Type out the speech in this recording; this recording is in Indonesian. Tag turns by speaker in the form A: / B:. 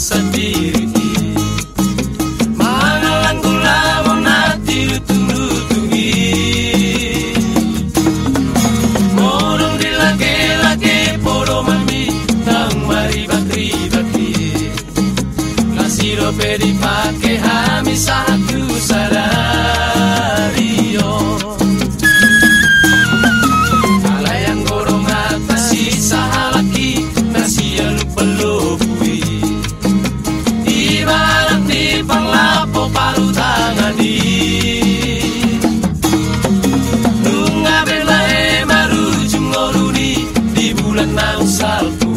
A: sendiri. Mangalang gula monati turutungi Morong dilage-lage poro mami Tang mari bakri bakri Kasiro pedi pake hami satu sarario paru tangani. Maru Di bulan nang salpui